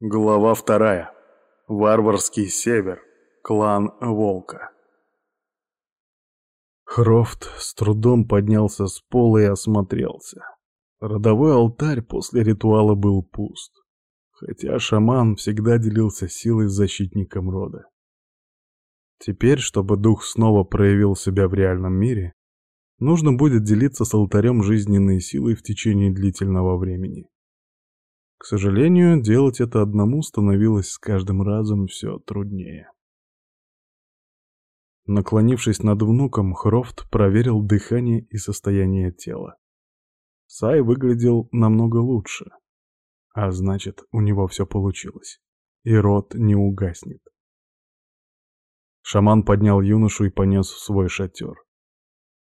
Глава вторая. Варварский север. Клан Волка. Хрофт с трудом поднялся с пола и осмотрелся. Родовой алтарь после ритуала был пуст, хотя шаман всегда делился силой с защитником рода. Теперь, чтобы дух снова проявил себя в реальном мире, нужно будет делиться с алтарем жизненной силой в течение длительного времени. К сожалению, делать это одному становилось с каждым разом все труднее. Наклонившись над внуком, Хрофт проверил дыхание и состояние тела. Сай выглядел намного лучше. А значит, у него все получилось. И рот не угаснет. Шаман поднял юношу и понес в свой шатер.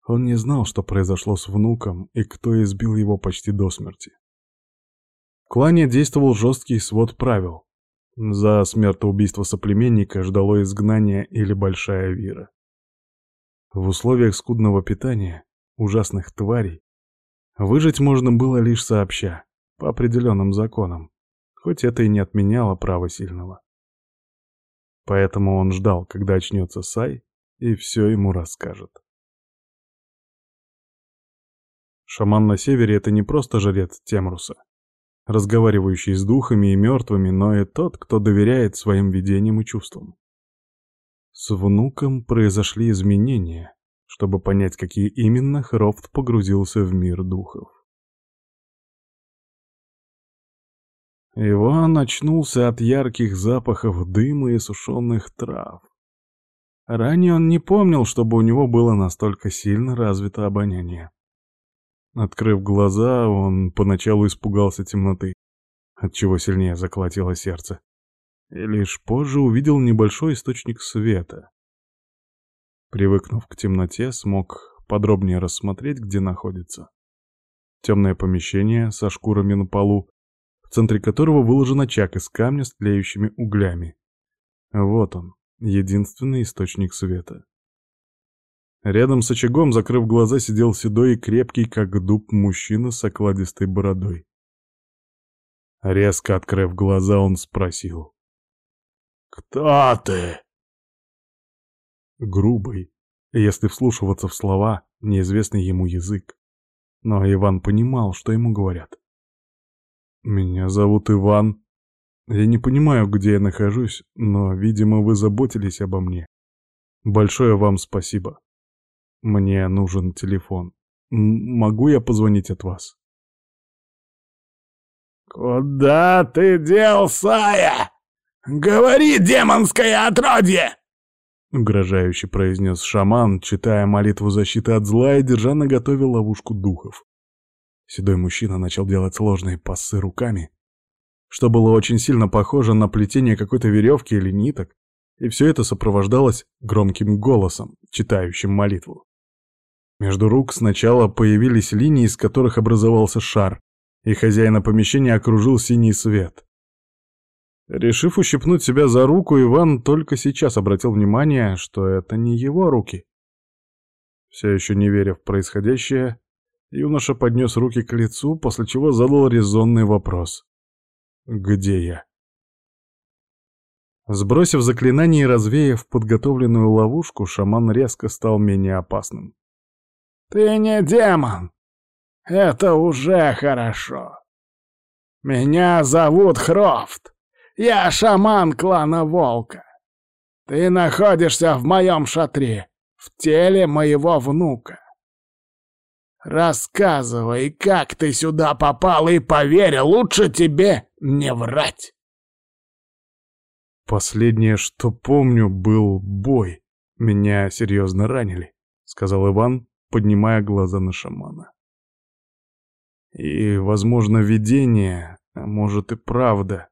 Он не знал, что произошло с внуком и кто избил его почти до смерти клане действовал жесткий свод правил. За смертоубийство соплеменника ждало изгнание или большая вира. В условиях скудного питания, ужасных тварей, выжить можно было лишь сообща, по определенным законам, хоть это и не отменяло право сильного. Поэтому он ждал, когда очнется Сай, и все ему расскажет. Шаман на севере — это не просто жрец Темруса разговаривающий с духами и мертвыми, но и тот, кто доверяет своим видениям и чувствам. С внуком произошли изменения. Чтобы понять, какие именно, Хрофт погрузился в мир духов. Иван очнулся от ярких запахов дыма и сушеных трав. Ранее он не помнил, чтобы у него было настолько сильно развито обоняние. Открыв глаза, он поначалу испугался темноты, отчего сильнее заколотило сердце. И лишь позже увидел небольшой источник света. Привыкнув к темноте, смог подробнее рассмотреть, где находится. Темное помещение со шкурами на полу, в центре которого выложен очаг из камня с тлеющими углями. Вот он, единственный источник света. Рядом с очагом, закрыв глаза, сидел седой и крепкий, как дуб, мужчина с окладистой бородой. Резко открыв глаза, он спросил. «Кто ты?» Грубый, если вслушиваться в слова, неизвестный ему язык. Но Иван понимал, что ему говорят. «Меня зовут Иван. Я не понимаю, где я нахожусь, но, видимо, вы заботились обо мне. Большое вам спасибо». Мне нужен телефон. М могу я позвонить от вас? «Куда ты дел, Сая? Говори, демонское отродье!» Угрожающе произнес шаман, читая молитву защиты от зла и держа наготове ловушку духов. Седой мужчина начал делать сложные пассы руками, что было очень сильно похоже на плетение какой-то веревки или ниток, и все это сопровождалось громким голосом, читающим молитву. Между рук сначала появились линии, из которых образовался шар, и хозяина помещения окружил синий свет. Решив ущипнуть себя за руку, Иван только сейчас обратил внимание, что это не его руки. Все еще не веря в происходящее, юноша поднес руки к лицу, после чего задал резонный вопрос. «Где я?» Сбросив заклинание и развеяв подготовленную ловушку, шаман резко стал менее опасным. Ты не демон. Это уже хорошо. Меня зовут Хрофт. Я шаман клана Волка. Ты находишься в моем шатре, в теле моего внука. Рассказывай, как ты сюда попал, и поверь, лучше тебе не врать. Последнее, что помню, был бой. Меня серьезно ранили, сказал Иван, поднимая глаза на шамана. И, возможно, видение, а может и правда,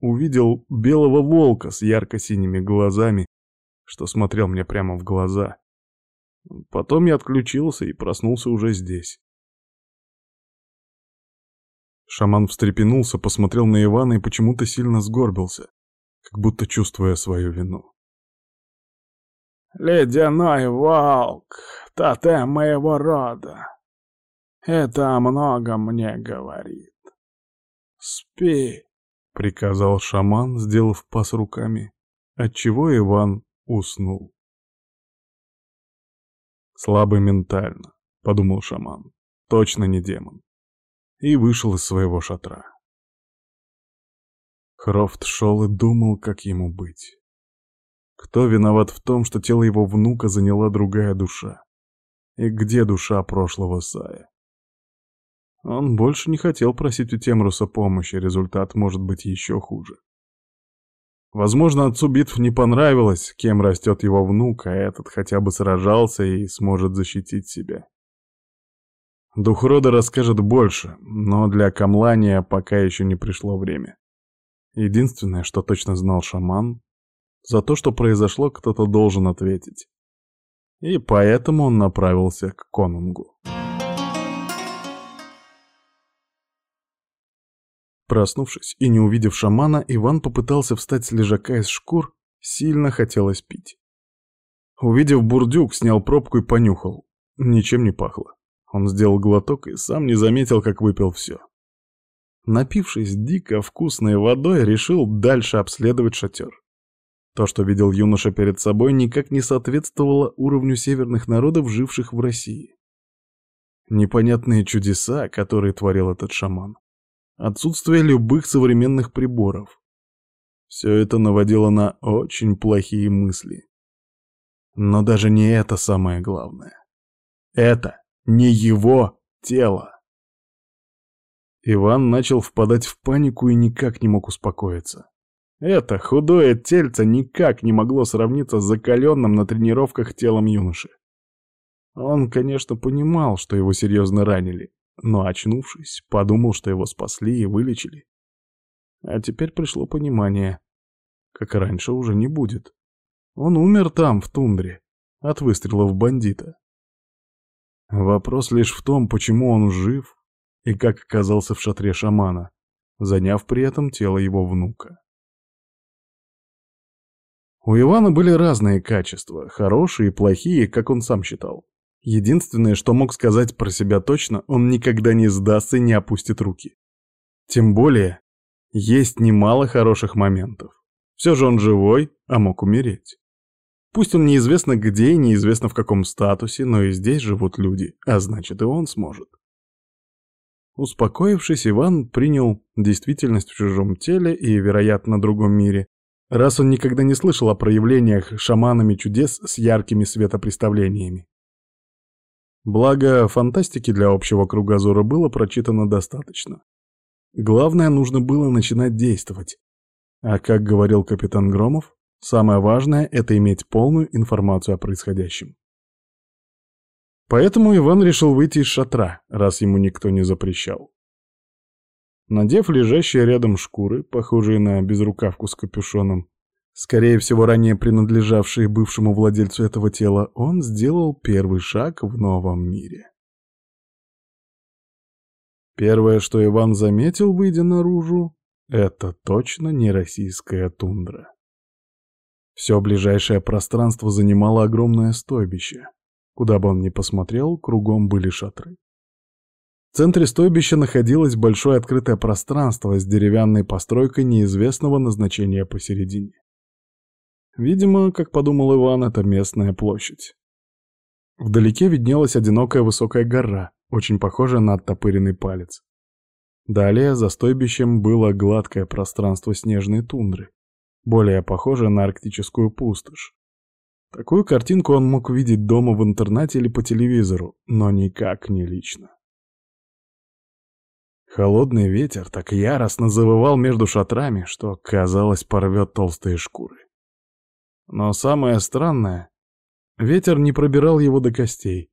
увидел белого волка с ярко-синими глазами, что смотрел мне прямо в глаза. Потом я отключился и проснулся уже здесь. Шаман встрепенулся, посмотрел на Ивана и почему-то сильно сгорбился, как будто чувствуя свою вину. «Ледяной волк, тотем моего рода. Это о многом мне говорит. Спи, приказал шаман, сделав пас руками, отчего Иван уснул. Слабый ментально, подумал шаман, точно не демон, и вышел из своего шатра. Крофт шел и думал, как ему быть. Кто виноват в том, что тело его внука заняла другая душа? И где душа прошлого Сая? Он больше не хотел просить у Темруса помощи, результат может быть еще хуже. Возможно, отцу битв не понравилось, кем растет его внук, а этот хотя бы сражался и сможет защитить себя. Дух рода расскажет больше, но для камлания пока еще не пришло время. Единственное, что точно знал шаман, за то, что произошло, кто-то должен ответить. И поэтому он направился к конунгу. Проснувшись и не увидев шамана, Иван попытался встать с лежака из шкур, сильно хотелось пить. Увидев бурдюк, снял пробку и понюхал. Ничем не пахло. Он сделал глоток и сам не заметил, как выпил все. Напившись дико вкусной водой, решил дальше обследовать шатер. То, что видел юноша перед собой, никак не соответствовало уровню северных народов, живших в России. Непонятные чудеса, которые творил этот шаман. Отсутствие любых современных приборов. Все это наводило на очень плохие мысли. Но даже не это самое главное. Это не его тело. Иван начал впадать в панику и никак не мог успокоиться. Это худое тельце никак не могло сравниться с закаленным на тренировках телом юноши. Он, конечно, понимал, что его серьезно ранили, но, очнувшись, подумал, что его спасли и вылечили. А теперь пришло понимание. Как раньше уже не будет. Он умер там, в тундре, от выстрелов бандита. Вопрос лишь в том, почему он жив и как оказался в шатре шамана, заняв при этом тело его внука. У Ивана были разные качества, хорошие и плохие, как он сам считал. Единственное, что мог сказать про себя точно, он никогда не сдастся и не опустит руки. Тем более, есть немало хороших моментов. Все же он живой, а мог умереть. Пусть он неизвестно где и неизвестно в каком статусе, но и здесь живут люди, а значит и он сможет. Успокоившись, Иван принял действительность в чужом теле и, вероятно, другом мире, раз он никогда не слышал о проявлениях шаманами чудес с яркими светопреставлениями. Благо, фантастики для общего кругозора было прочитано достаточно. Главное, нужно было начинать действовать. А как говорил капитан Громов, самое важное — это иметь полную информацию о происходящем. Поэтому Иван решил выйти из шатра, раз ему никто не запрещал. Надев лежащие рядом шкуры, похожие на безрукавку с капюшоном, скорее всего, ранее принадлежавшие бывшему владельцу этого тела, он сделал первый шаг в новом мире. Первое, что Иван заметил, выйдя наружу, это точно не российская тундра. Все ближайшее пространство занимало огромное стойбище. Куда бы он ни посмотрел, кругом были шатры. В центре стойбища находилось большое открытое пространство с деревянной постройкой неизвестного назначения посередине. Видимо, как подумал Иван, это местная площадь. Вдалеке виднелась одинокая высокая гора, очень похожая на оттопыренный палец. Далее за стойбищем было гладкое пространство снежной тундры, более похожее на арктическую пустошь. Такую картинку он мог видеть дома в интернате или по телевизору, но никак не лично. Холодный ветер так яростно завывал между шатрами, что, казалось, порвет толстые шкуры. Но самое странное, ветер не пробирал его до костей,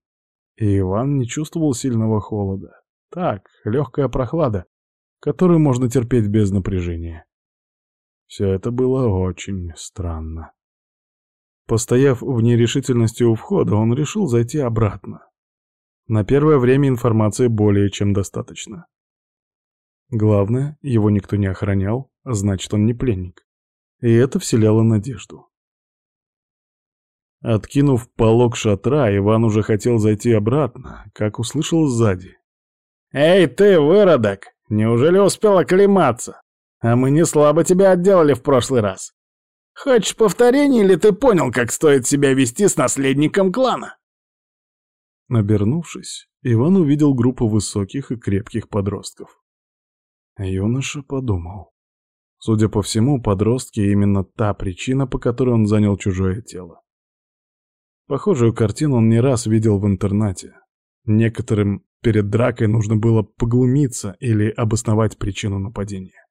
и Иван не чувствовал сильного холода. Так, легкая прохлада, которую можно терпеть без напряжения. Все это было очень странно. Постояв в нерешительности у входа, он решил зайти обратно. На первое время информации более чем достаточно. Главное, его никто не охранял, значит, он не пленник. И это вселяло надежду. Откинув полог шатра, Иван уже хотел зайти обратно, как услышал сзади. «Эй ты, выродок! Неужели успел оклематься? А мы не слабо тебя отделали в прошлый раз. Хочешь повторение, или ты понял, как стоит себя вести с наследником клана?» Обернувшись, Иван увидел группу высоких и крепких подростков. Юноша подумал. Судя по всему, подростки — именно та причина, по которой он занял чужое тело. Похожую картину он не раз видел в интернате. Некоторым перед дракой нужно было поглумиться или обосновать причину нападения.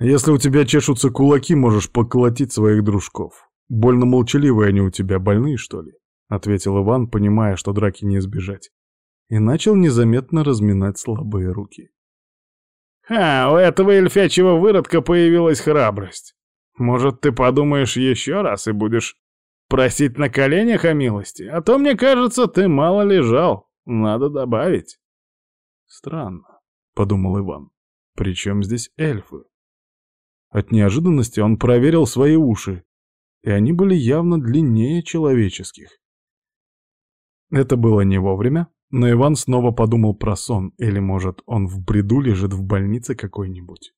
Если у тебя чешутся кулаки, можешь поколотить своих дружков. Больно молчаливые они у тебя, больные, что ли? Ответил Иван, понимая, что драки не избежать. И начал незаметно разминать слабые руки. «Ха, у этого эльфячего выродка появилась храбрость. Может, ты подумаешь еще раз и будешь просить на коленях о милости? А то, мне кажется, ты мало лежал. Надо добавить». «Странно», — подумал Иван. «При чем здесь эльфы?» От неожиданности он проверил свои уши, и они были явно длиннее человеческих. Это было не вовремя, но Иван снова подумал про сон, или, может, он в бреду лежит в больнице какой-нибудь.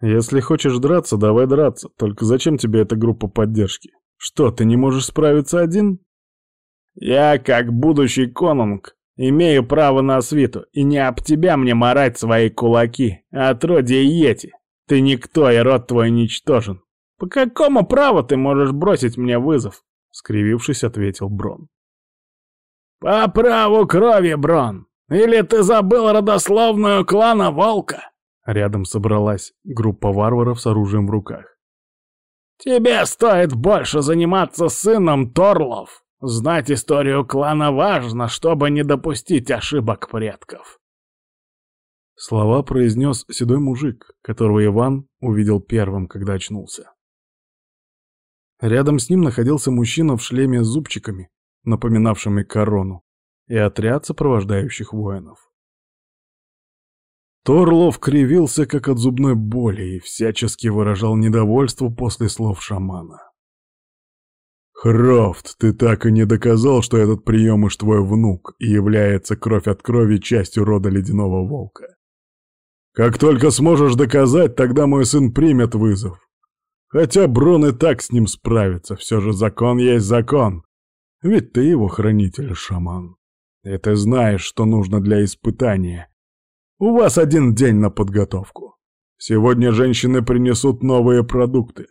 «Если хочешь драться, давай драться, только зачем тебе эта группа поддержки? Что, ты не можешь справиться один?» «Я, как будущий конунг, имею право на свиту, и не об тебя мне морать свои кулаки, а отродье Йети. Ты никто, и род твой ничтожен. По какому праву ты можешь бросить мне вызов?» — скривившись, ответил Брон. «По праву крови, Брон! Или ты забыл родословную клана Волка?» Рядом собралась группа варваров с оружием в руках. «Тебе стоит больше заниматься сыном Торлов. Знать историю клана важно, чтобы не допустить ошибок предков». Слова произнес седой мужик, которого Иван увидел первым, когда очнулся. Рядом с ним находился мужчина в шлеме с зубчиками, напоминавшими корону, и отряд сопровождающих воинов. Торлов кривился, как от зубной боли, и всячески выражал недовольство после слов шамана. «Хрофт, ты так и не доказал, что этот приемыш твой внук и является кровь от крови частью рода Ледяного Волка. Как только сможешь доказать, тогда мой сын примет вызов. Хотя Брон и так с ним справится, все же закон есть закон. Ведь ты его хранитель, шаман. И ты знаешь, что нужно для испытания. У вас один день на подготовку. Сегодня женщины принесут новые продукты,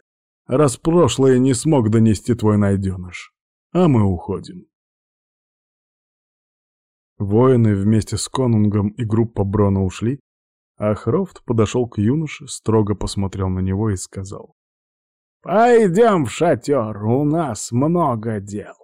раз прошлое не смог донести твой найденыш. А мы уходим. Воины вместе с Конунгом и группа Брона ушли, а Хрофт подошел к юноше, строго посмотрел на него и сказал. «Пойдем в шатер, у нас много дел».